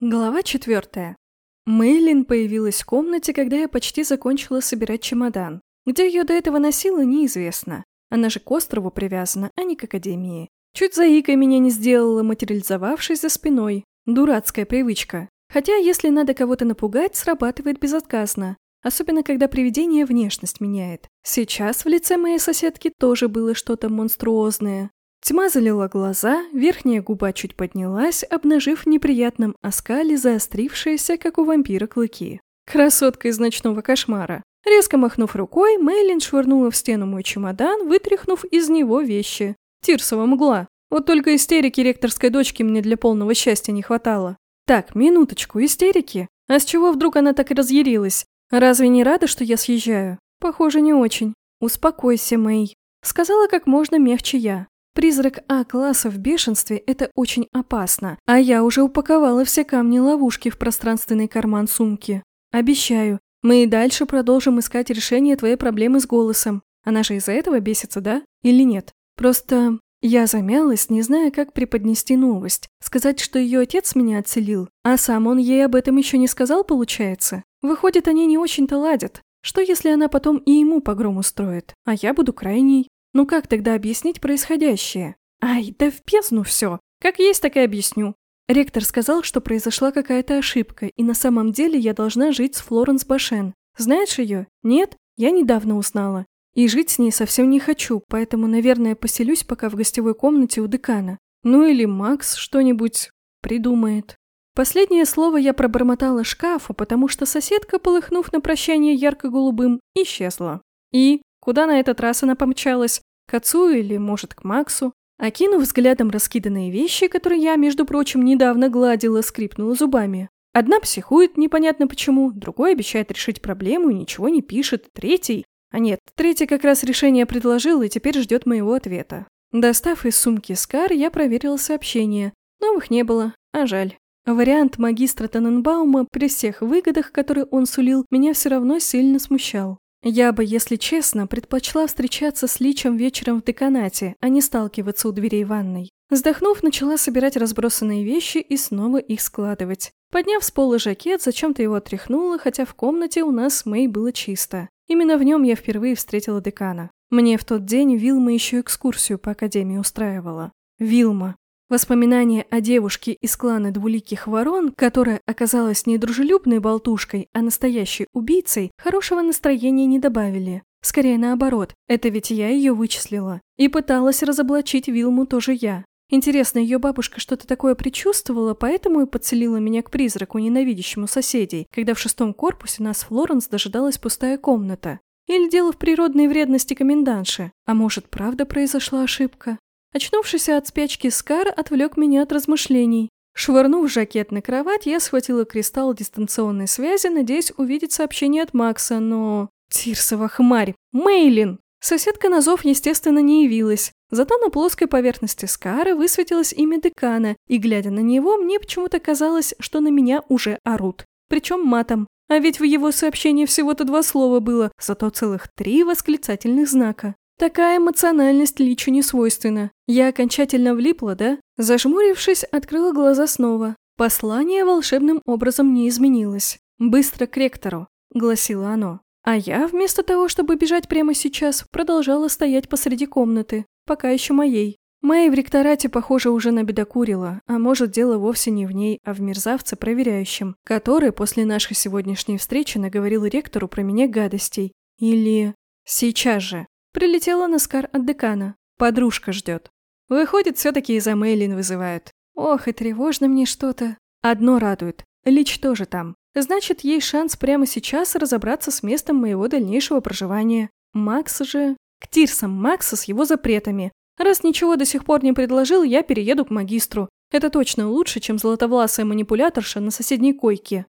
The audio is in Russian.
Глава четвертая. Мэйлин появилась в комнате, когда я почти закончила собирать чемодан. Где ее до этого носила, неизвестно. Она же к острову привязана, а не к академии. Чуть заикой меня не сделала, материализовавшись за спиной. Дурацкая привычка. Хотя, если надо кого-то напугать, срабатывает безотказно. Особенно, когда привидение внешность меняет. Сейчас в лице моей соседки тоже было что-то монструозное. Тьма залила глаза, верхняя губа чуть поднялась, обнажив в неприятном оскале заострившиеся, как у вампира, клыки. Красотка из ночного кошмара. Резко махнув рукой, Мейлин швырнула в стену мой чемодан, вытряхнув из него вещи. Тирсова мгла. Вот только истерики ректорской дочки мне для полного счастья не хватало. Так, минуточку, истерики? А с чего вдруг она так разъярилась? Разве не рада, что я съезжаю? Похоже, не очень. Успокойся, Мэй. Сказала как можно мягче я. Призрак А-класса в бешенстве – это очень опасно, а я уже упаковала все камни-ловушки в пространственный карман сумки. Обещаю, мы и дальше продолжим искать решение твоей проблемы с голосом. Она же из-за этого бесится, да? Или нет? Просто я замялась, не зная, как преподнести новость. Сказать, что ее отец меня отселил, а сам он ей об этом еще не сказал, получается? Выходит, они не очень-то ладят. Что если она потом и ему погром устроит, а я буду крайней? Ну как тогда объяснить происходящее? Ай, да в бездну все. Как есть, так и объясню. Ректор сказал, что произошла какая-то ошибка, и на самом деле я должна жить с Флоренс Башен. Знаешь ее? Нет? Я недавно узнала. И жить с ней совсем не хочу, поэтому, наверное, поселюсь пока в гостевой комнате у декана. Ну или Макс что-нибудь придумает. Последнее слово я пробормотала шкафу, потому что соседка, полыхнув на прощание ярко-голубым, исчезла. И куда на этот раз она помчалась? К отцу или, может, к Максу? Окинув взглядом раскиданные вещи, которые я, между прочим, недавно гладила, скрипнула зубами. Одна психует непонятно почему, другой обещает решить проблему и ничего не пишет, третий... А нет, третий как раз решение предложил и теперь ждет моего ответа. Достав из сумки Скар, я проверила сообщение. Новых не было, а жаль. Вариант магистра Таненбаума при всех выгодах, которые он сулил, меня все равно сильно смущал. Я бы, если честно, предпочла встречаться с Личем вечером в деканате, а не сталкиваться у дверей ванной. Вздохнув, начала собирать разбросанные вещи и снова их складывать. Подняв с пола жакет, зачем-то его отряхнула, хотя в комнате у нас с Мэй было чисто. Именно в нем я впервые встретила декана. Мне в тот день Вилма еще экскурсию по академии устраивала. Вилма. Воспоминания о девушке из клана двуликих ворон, которая оказалась не дружелюбной болтушкой, а настоящей убийцей, хорошего настроения не добавили. Скорее наоборот, это ведь я ее вычислила. И пыталась разоблачить Вилму тоже я. Интересно, ее бабушка что-то такое предчувствовала, поэтому и подселила меня к призраку, ненавидящему соседей, когда в шестом корпусе нас Флоренс дожидалась пустая комната. Или дело в природной вредности комендантши. А может, правда произошла ошибка? Очнувшийся от спячки Скар отвлек меня от размышлений. Швырнув жакет на кровать, я схватила кристалл дистанционной связи, надеясь увидеть сообщение от Макса, но... Тирсова хмарь! Мейлин! Соседка на зов, естественно, не явилась. Зато на плоской поверхности Скара высветилось имя декана, и, глядя на него, мне почему-то казалось, что на меня уже орут. Причем матом. А ведь в его сообщении всего-то два слова было, зато целых три восклицательных знака. Такая эмоциональность Личу не свойственна. Я окончательно влипла, да? Зажмурившись, открыла глаза снова. Послание волшебным образом не изменилось. «Быстро к ректору», — гласило оно. А я, вместо того, чтобы бежать прямо сейчас, продолжала стоять посреди комнаты, пока еще моей. Мэй в ректорате, похоже, уже набедокурила, а может, дело вовсе не в ней, а в мерзавце проверяющем, который после нашей сегодняшней встречи наговорил ректору про меня гадостей. Или... Сейчас же. Прилетела на Скар от декана. Подружка ждет. Выходит, все-таки из-за Мейлин вызывают. Ох, и тревожно мне что-то. Одно радует. Лич тоже там. Значит, есть шанс прямо сейчас разобраться с местом моего дальнейшего проживания. Макс же... К Тирсам Макса с его запретами. Раз ничего до сих пор не предложил, я перееду к магистру. Это точно лучше, чем золотовласая манипуляторша на соседней койке.